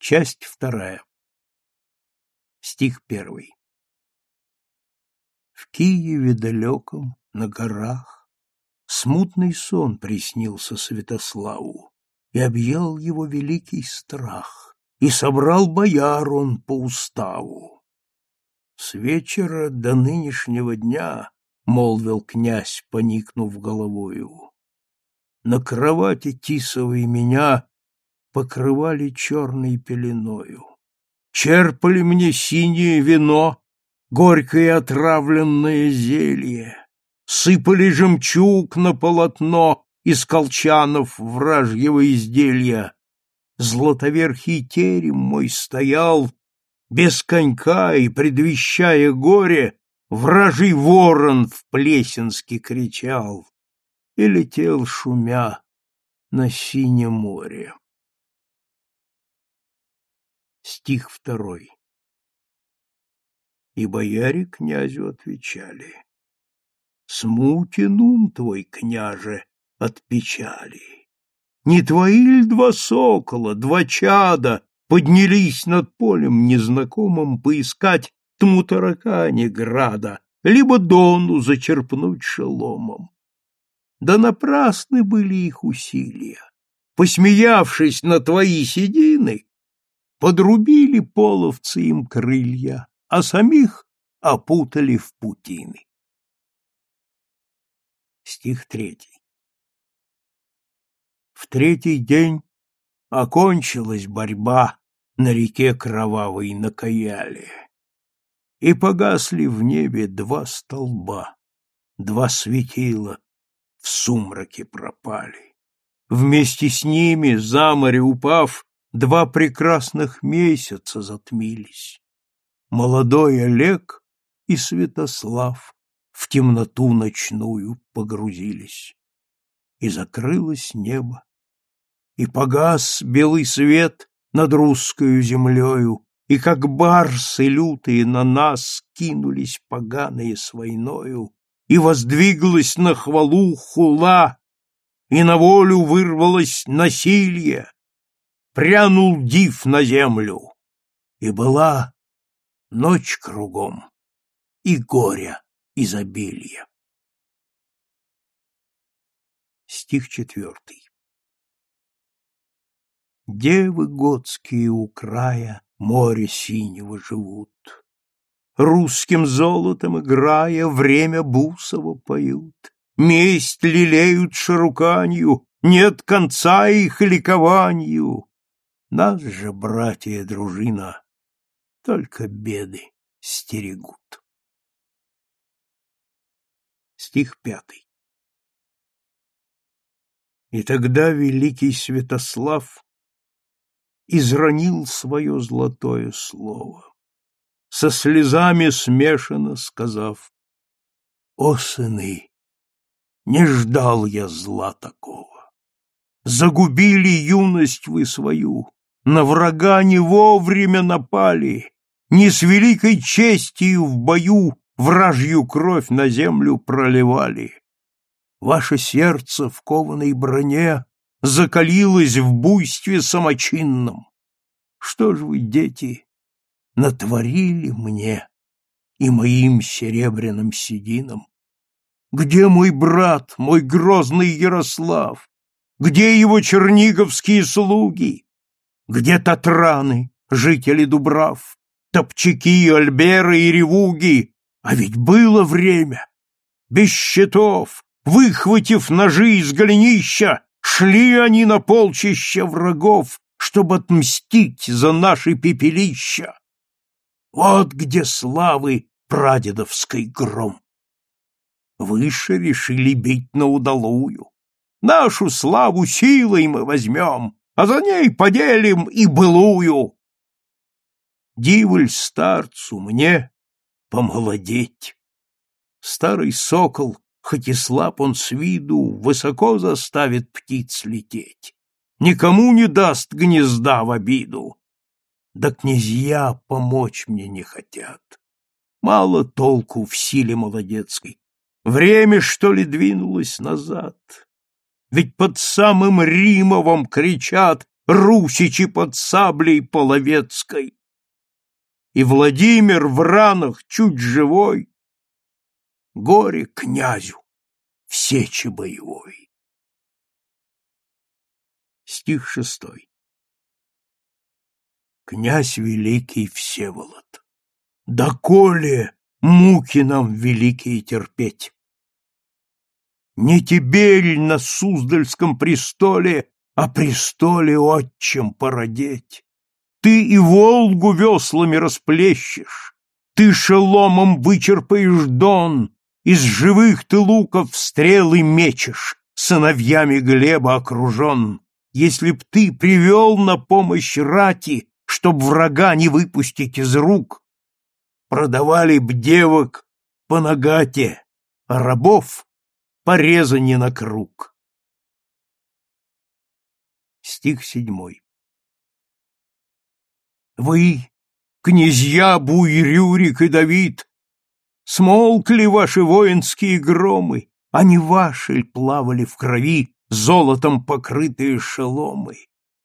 Часть вторая. Стих первый. В Киеве далеком, на горах, Смутный сон приснился Святославу, И объял его великий страх, И собрал бояр он по уставу. С вечера до нынешнего дня, Молвил князь, поникнув головою, На кровати тисовой меня Покрывали черной пеленою черпали мне синее вино, горькое отравленное зелье, сыпали жемчуг на полотно из колчанов вражьего изделия. Златоверхий терем мой стоял, без конька и, предвещая горе, вражий ворон в Плесенске кричал и летел, шумя, на синее море. Стих второй. И бояре князю отвечали. Смутен ум твой, княже, от печали. Не твои ли два сокола, два чада поднялись над полем незнакомым поискать тму таракане града, либо дону зачерпнуть шеломом? Да напрасны были их усилия. Посмеявшись на твои седины, Подрубили половцы им крылья, а самих опутали в путины. Стих третий. В третий день окончилась борьба на реке кровавой на Каяле, и погасли в небе два столба, два светила в сумраке пропали. Вместе с ними, за море упав, два прекрасных месяца затмились. Молодой Олег и Святослав в темноту ночную погрузились. И закрылось небо, и погас белый свет над русскою землею, и как барсы лютые на нас кинулись поганые с войною, и воздвиглась на хвалу хула, и на волю вырвалось насилие, прянул див на землю, и была ночь кругом, и горя изобилие. Стих четвертый. Девы готские у края море синего живут, Русским золотом играя, время бусово поют, Месть лелеют шаруканью, нет конца их ликованию, нас же, братья дружина, только беды стерегут. Стих пятый. И тогда великий Святослав изранил свое золотое слово, со слезами смешано сказав, «О, сыны, не ждал я зла такого! Загубили юность вы свою, на врага не вовремя напали, не с великой честью в бою вражью кровь на землю проливали. Ваше сердце в кованой броне закалилось в буйстве самочинном. Что ж вы, дети, натворили мне и моим серебряным сединам? Где мой брат, мой грозный Ярослав? Где его черниговские слуги? Где татраны, жители Дубрав, топчаки, альберы и ревуги? А ведь было время. Без щитов, выхватив ножи из голенища, шли они на полчища врагов, чтобы отмстить за наши пепелища. Вот где славы прадедовской гром. Выше решили бить на удалую. Нашу славу силой мы возьмем, а за ней поделим и былую. Диволь старцу мне помолодеть. Старый сокол, хоть и слаб он с виду, высоко заставит птиц лететь. Никому не даст гнезда в обиду. Да князья помочь мне не хотят. Мало толку в силе молодецкой. Время, что ли, двинулось назад? Ведь под самым Римовом кричат русичи под саблей половецкой. И Владимир в ранах чуть живой, горе князю в сече боевой. Стих шестой. Князь великий Всеволод, доколе муки нам великие терпеть? Не тебе ль на Суздальском престоле, а престоле отчим породеть? Ты и Волгу веслами расплещешь, ты шеломом вычерпаешь дон, из живых ты луков стрелы мечешь, сыновьями Глеба окружен. Если б ты привел на помощь рати, чтоб врага не выпустить из рук, продавали б девок по нагате, а рабов порезани на круг. Стих седьмой. Вы, князья Буй, Рюрик и Давид, Смолкли ваши воинские громы, а не ваши ль плавали в крови золотом покрытые шеломы?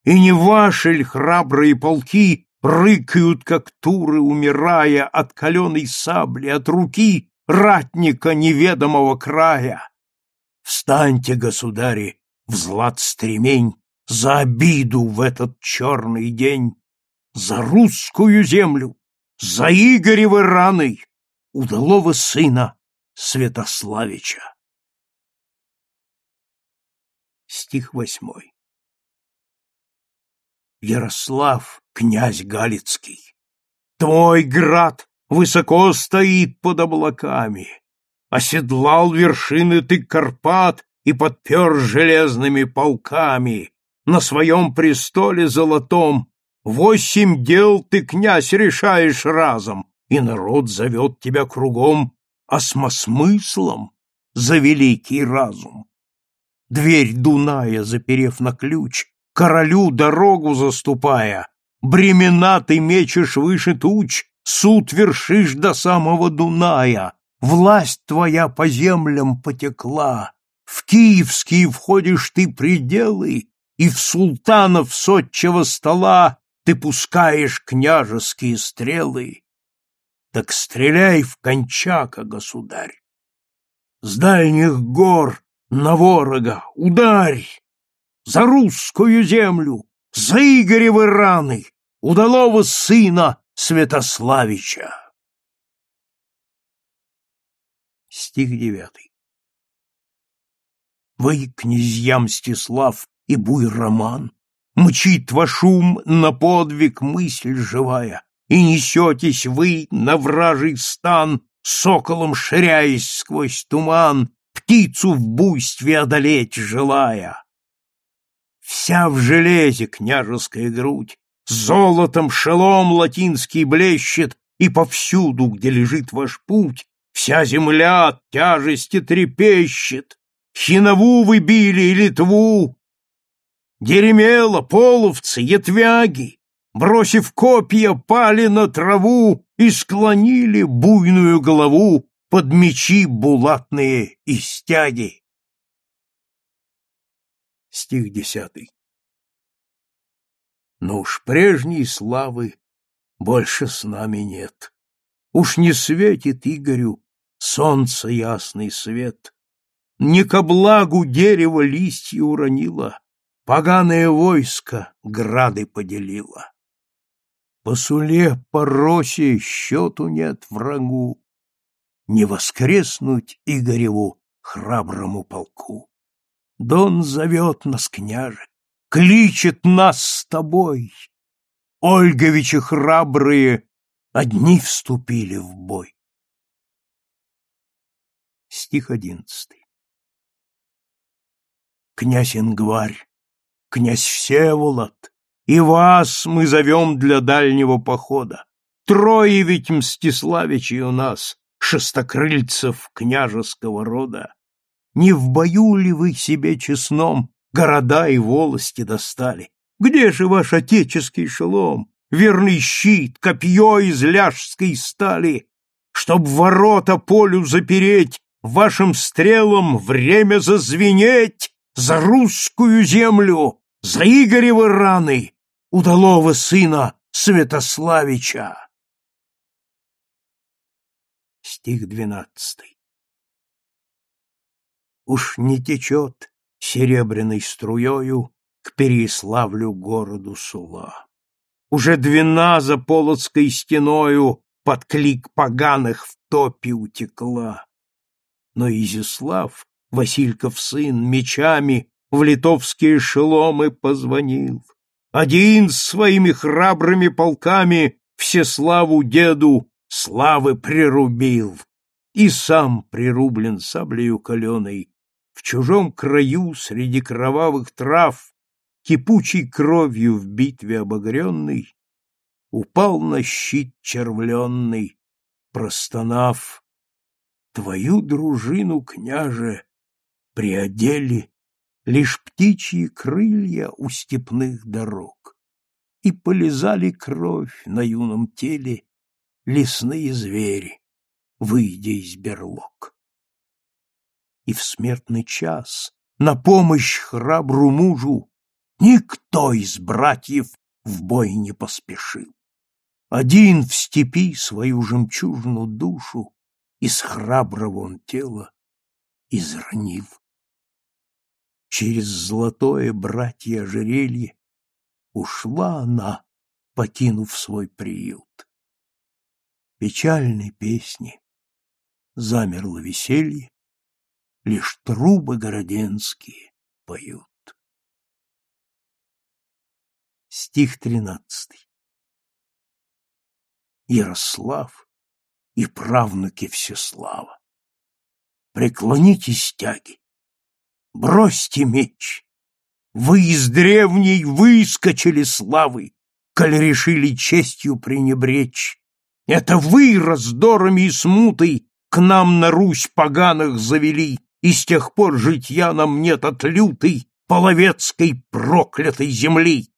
И не ваши ль храбрые полки рыкают, как туры, умирая от каленой сабли, от руки ратника неведомого края? Встаньте, государи, в злат стремень, за обиду в этот черный день, за русскую землю, за Игоревы раны, удалого сына Святославича. Стих восьмой. Ярослав, князь Галицкий, твой град высоко стоит под облаками, оседлал вершины ты Карпат и подпер железными полками, на своем престоле золотом восемь дел ты, князь, решаешь разом, и народ зовет тебя кругом осмосмыслом за великий разум. Дверь Дуная, заперев на ключ, королю дорогу заступая, бремена ты мечешь выше туч, суд вершишь до самого Дуная, власть твоя по землям потекла, в киевские входишь ты пределы, и в султанов сотчего стола ты пускаешь княжеские стрелы. Так стреляй в кончака, государь! С дальних гор на ворога ударь! За русскую землю, за Игоревы раны, удалого сына Святославича! Стих девятый. Вы, князья Мстислав и Буй Роман, Мчит ваш ум на подвиг мысль живая, и несетесь вы на вражий стан, соколом ширяясь сквозь туман, птицу в буйстве одолеть желая. Вся в железе княжеская грудь, золотом шелом латинский блещет, и повсюду, где лежит ваш путь, вся земля от тяжести трепещет. Хинову вы били и Литву, Деремела, половцы, ятвяги, бросив копья, пали на траву и склонили буйную голову под мечи булатные и стяги. Стих десятый. Но уж прежней славы больше с нами нет. Уж не светит Игорю солнце ясный свет. Не ко благу дерево листья уронило, поганое войско грады поделило. По суле, по росе счету нет врагу, Не воскреснуть Игореву храброму полку. Дон зовет нас, княже, кличет нас с тобой. Ольговичи храбрые одни вступили в бой. Стих одиннадцатый. Князь Ингварь, князь Всеволод, и вас мы зовем для дальнего похода. Трое ведь Мстиславичей у нас, шестокрыльцев княжеского рода. Не в бою ли вы себе честном города и волости достали? Где же ваш отеческий шелом, верный щит, копье из ляжской стали? Чтоб ворота полю запереть, вашим стрелам время зазвенеть за русскую землю, за Игорева раны, удалого сына Святославича. Стих двенадцатый. Уж не течет серебряной струёю к Переславлю городу Сула. Уже двина за Полоцкой стеною под клик поганых в топе утекла. Но Изяслав, Васильков сын, мечами в литовские шеломы позвонил. Один с своими храбрыми полками все славу деду славы прирубил. И сам прирублен саблею каленой, в чужом краю среди кровавых трав, кипучей кровью в битве обогренный, упал на щит червленный, простонав. Твою дружину, княже, приодели лишь птичьи крылья у степных дорог, и полезали кровь на юном теле лесные звери, выйдя из берлог. И в смертный час на помощь храбру мужу никто из братьев в бой не поспешил. Один в степи свою жемчужную душу из храброго он тела изранил. Через золотое братье ожерелье ушла она, покинув свой приют. Печальной песни замерло веселье, лишь трубы городенские поют. Стих тринадцатый. Ярослав и правнуки Всеслава. Преклоните стяги, бросьте меч. Вы из древней выскочили славы, коль решили честью пренебречь. Это вы раздорами и смутой к нам на Русь поганых завели, и с тех пор житья нам нет от лютой, половецкой проклятой земли.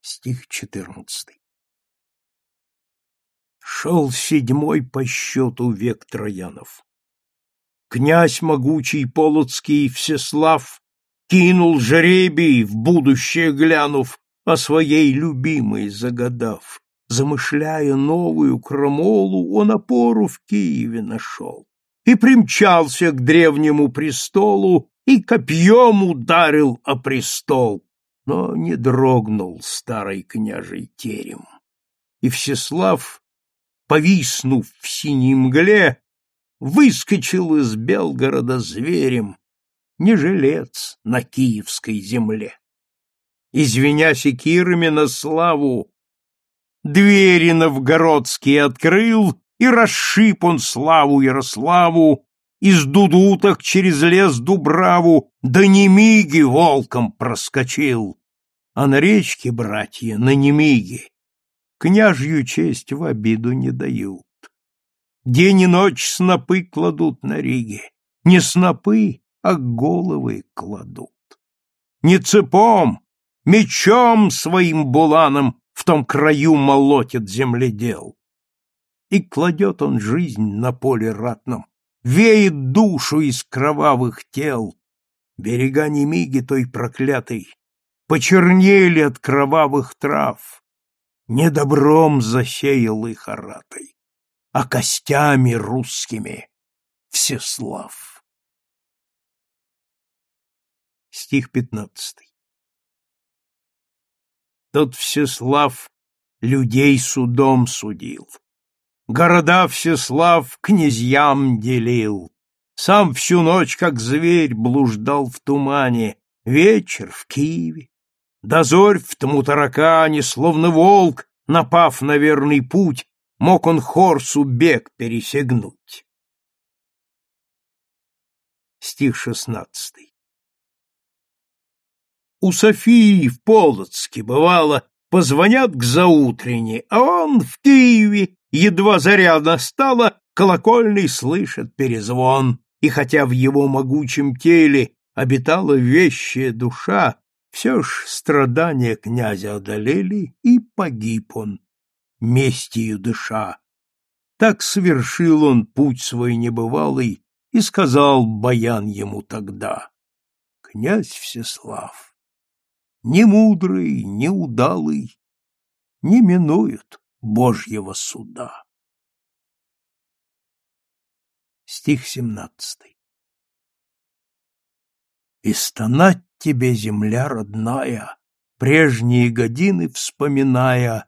Стих четырнадцатый. Шел седьмой по счету век Троянов. Князь могучий Полоцкий Всеслав кинул жребий, в будущее глянув, о своей любимой загадав. Замышляя новую крамолу, он опору в Киеве нашел и примчался к древнему престолу и копьем ударил о престол, но не дрогнул старый княжий терем. И Всеслав повиснув в синей мгле, выскочил из Белгорода зверем, не жилец на киевской земле. Извиня секирами на славу, двери новгородские открыл, и расшиб он славу Ярославу, из дудуток через лес Дубраву до Немиги волком проскочил. А на речке, братья, на Немиге княжью честь в обиду не дают. День и ночь снопы кладут на Риге, не снопы, а головы кладут. Не цепом, мечом своим буланом в том краю молотит земледел. И кладет он жизнь на поле ратном, веет душу из кровавых тел. Берега Немиги той проклятой почернели от кровавых трав не добром засеял их оратой, а костями русскими Всеслав. Стих пятнадцатый. Тот Всеслав людей судом судил, города Всеслав князьям делил, сам всю ночь, как зверь, блуждал в тумане, вечер в Киеве, Дозорь в тому таракане, словно волк, напав на верный путь, мог он Хорсу бег пересегнуть. Стих шестнадцатый. У Софии в Полоцке, бывало, позвонят к заутренне, а он в Киеве, едва заря настала, колокольный слышит перезвон, и хотя в его могучем теле обитала вещая душа, все ж страдания князя одолели, и погиб он, местью дыша. Так совершил он путь свой небывалый, и сказал Баян ему тогда, князь Всеслав, ни мудрый, ни удалый не минуют Божьего суда. Стих семнадцатый. И стонать тебе, земля родная, прежние годины вспоминая,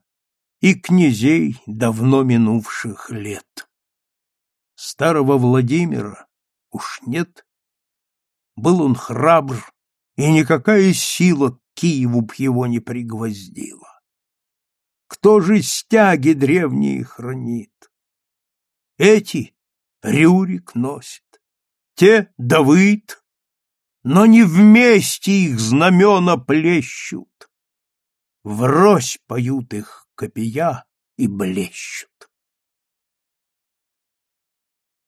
и князей давно минувших лет. Старого Владимира уж нет. Был он храбр, и никакая сила Киеву б его не пригвоздила. Кто же стяги древние хранит? Эти Рюрик носит, те Давыд, но не вместе их знамена плещут. Врозь поют их копия и блещут.